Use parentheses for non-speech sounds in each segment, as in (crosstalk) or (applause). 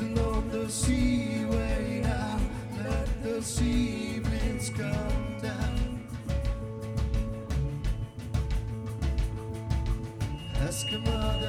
Along the seaway now, let the seablings come down. Ask mother.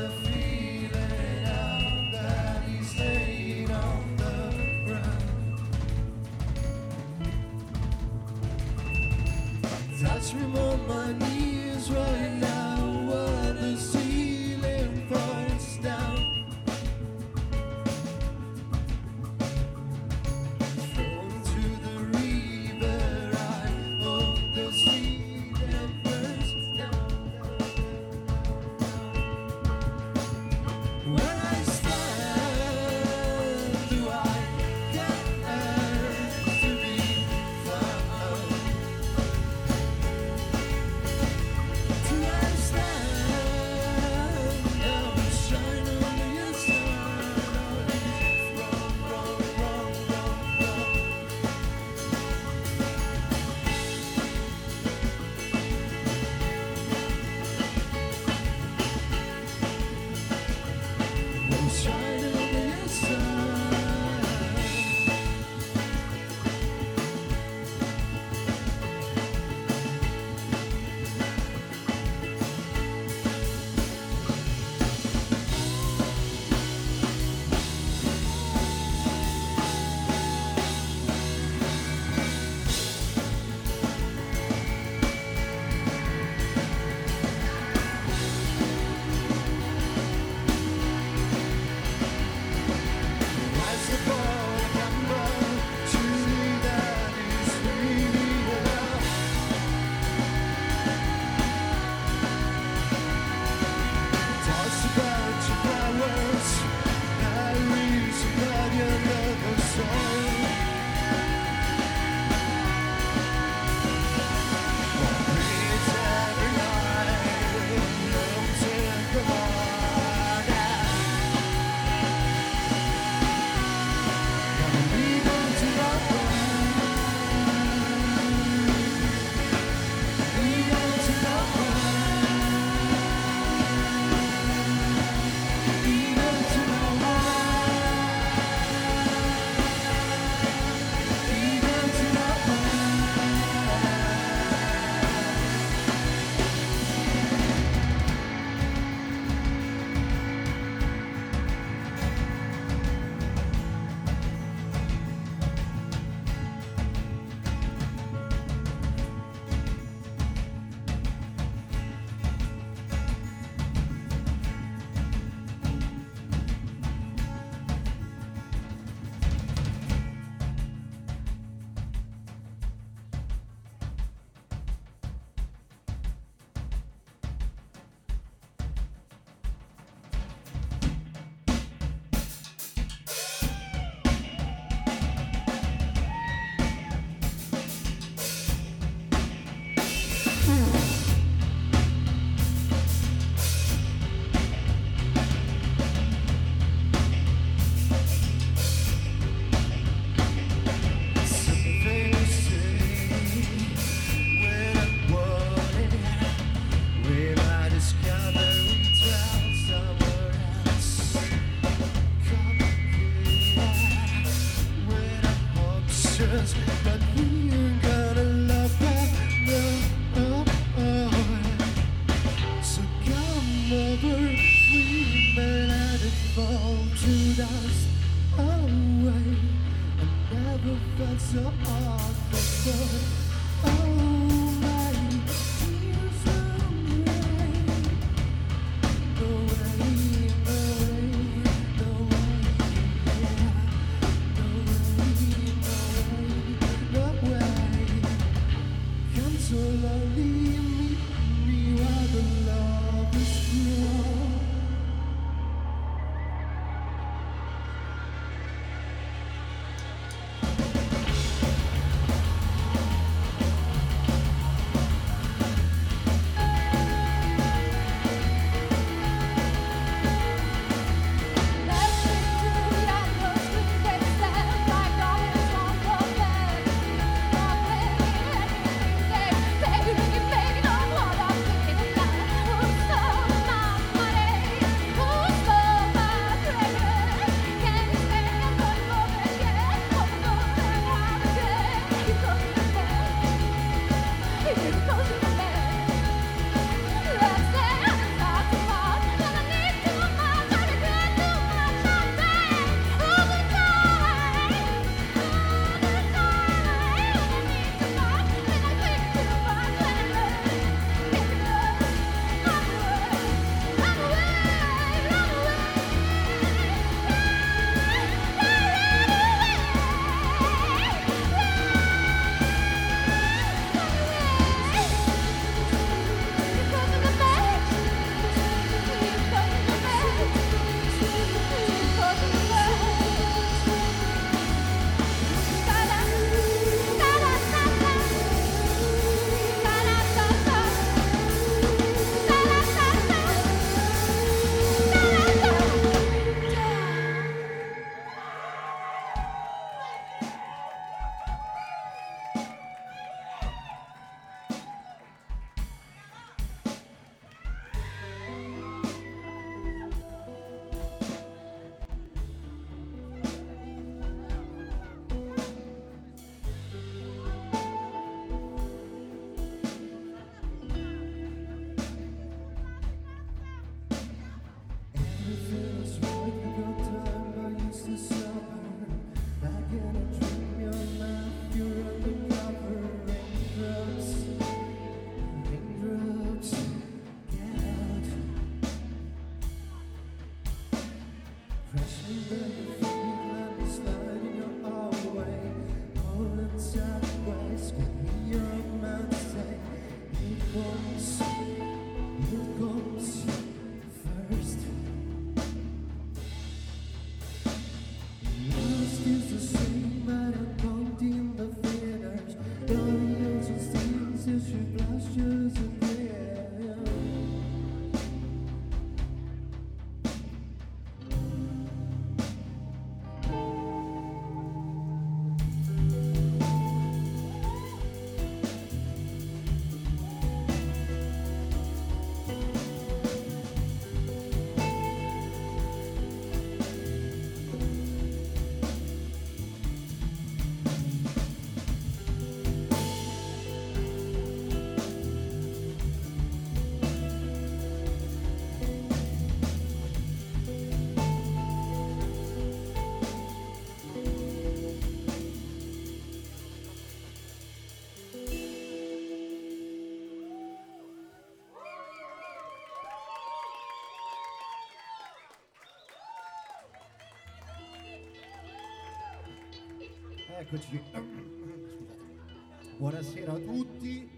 Eccoci. (clears throat) Buonasera a tutti,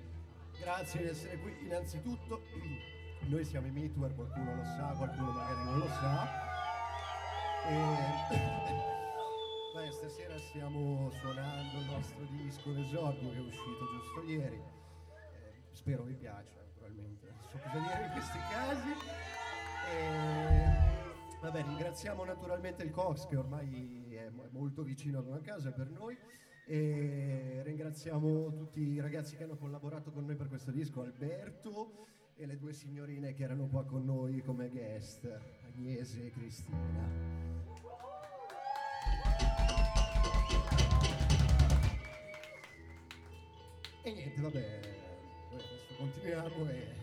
grazie di essere qui. Innanzitutto, (clears throat) noi siamo i Meatware, qualcuno lo sa, qualcuno magari non lo sa. E... (clears throat) Beh, stasera stiamo suonando il nostro disco d'esordio che è uscito giusto ieri. Eh, spero vi piaccia, naturalmente. Non so cosa dire in questi casi. E... Vabbè, ringraziamo naturalmente il Cox che ormai è mo- molto vicino una casa per noi e ringraziamo tutti i ragazzi che hanno collaborato con noi per questo disco, Alberto e le due signorine che erano qua con noi come guest, Agnese e Cristina. E niente, vabbè, adesso continuiamo e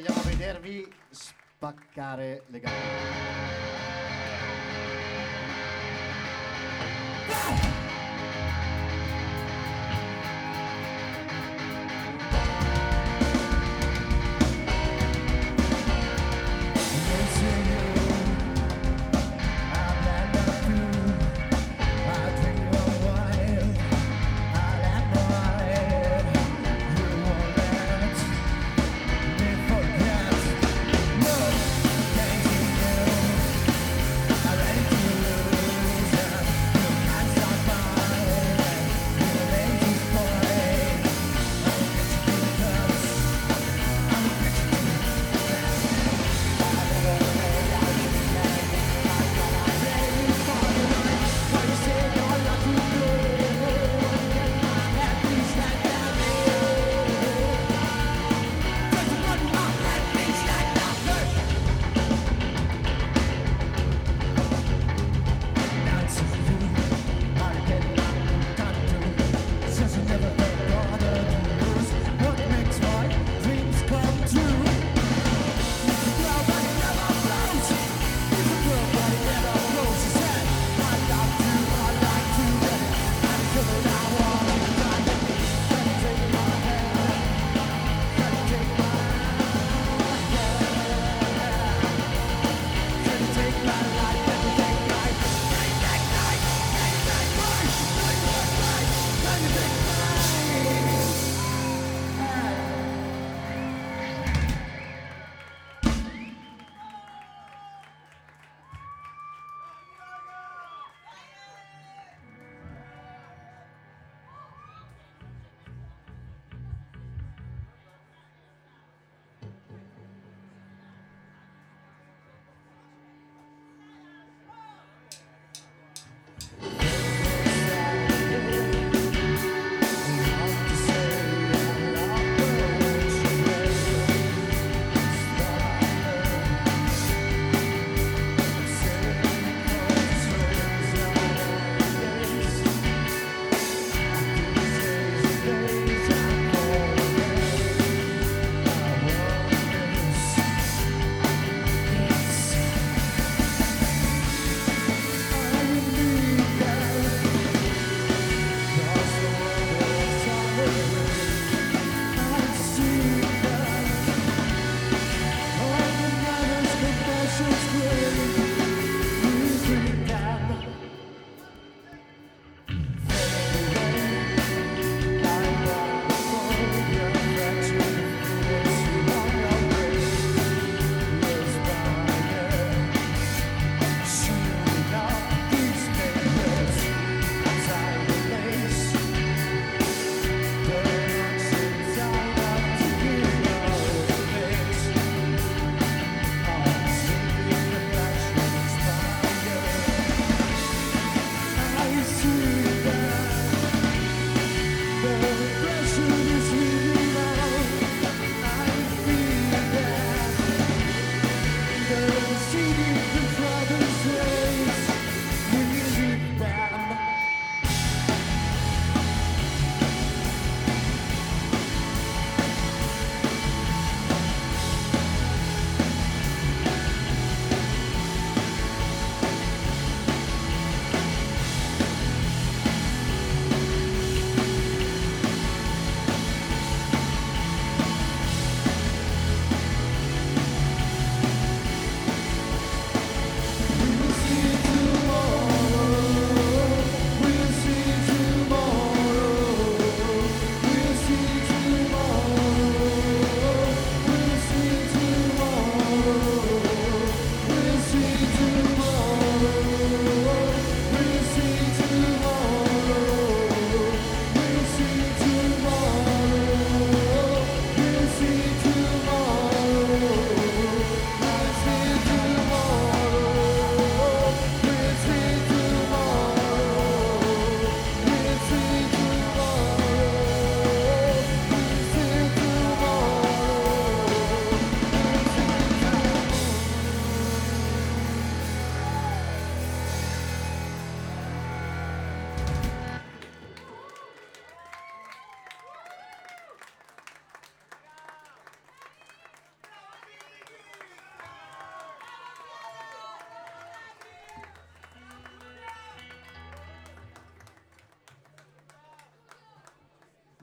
vogliamo vedervi spaccare le gambe.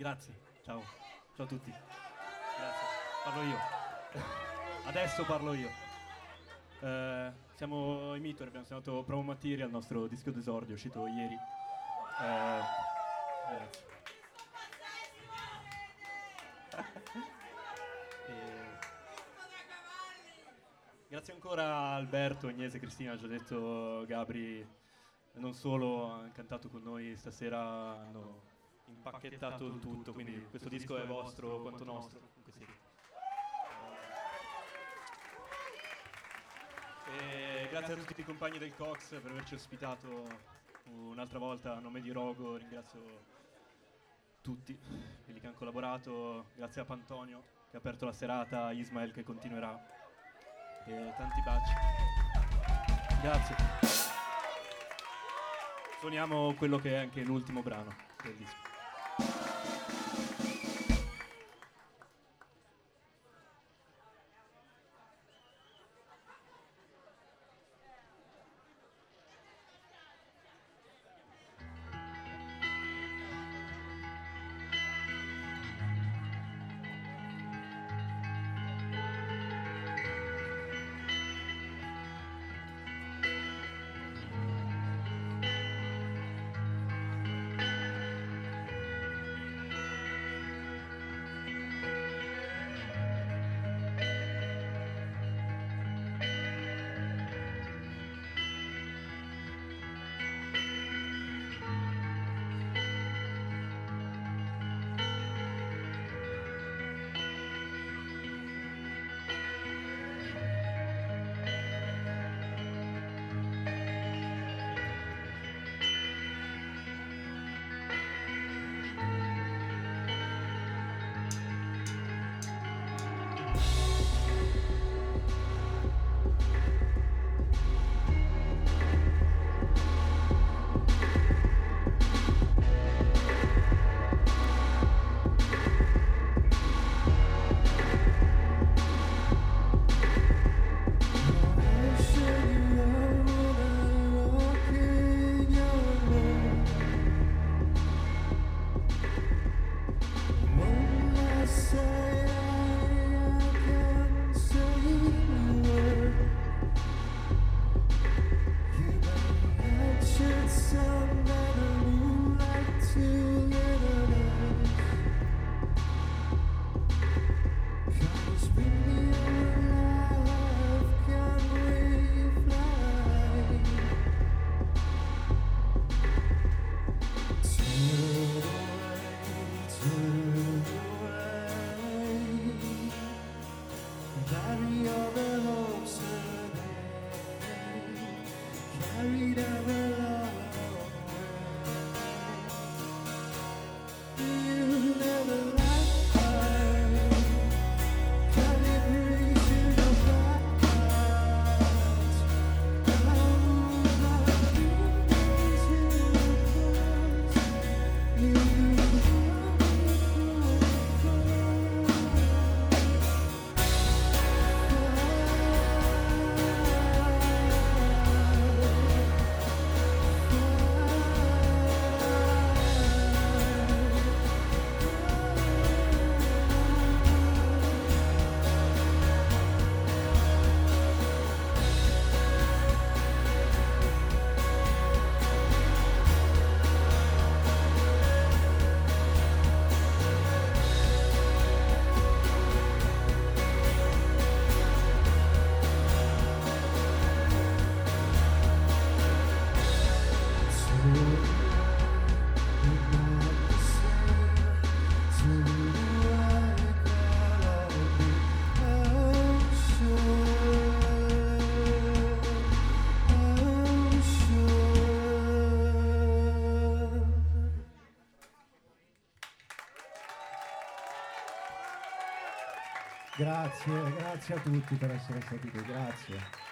Grazie, ciao, ciao a tutti. Grazie, parlo io. Adesso parlo io. Eh, siamo i Mitor, abbiamo suonato Promo Material, il nostro disco d'esordio uscito ieri. Eh, grazie. (laughs) Grazie ancora a Alberto, Agnese, Cristina, già detto Gabri, non solo hanno cantato con noi stasera, hanno impacchettato il tutto, quindi questo disco è vostro quanto nostro. E grazie a tutti i compagni del Cox per averci ospitato un'altra volta a nome di Rogo, ringrazio tutti quelli che hanno collaborato, grazie a Pantonio che ha aperto la serata, a Ismael che continuerà e tanti baci. Grazie. Suoniamo quello che è anche l'ultimo brano del disco. Grazie, grazie a tutti per essere stati qui, grazie.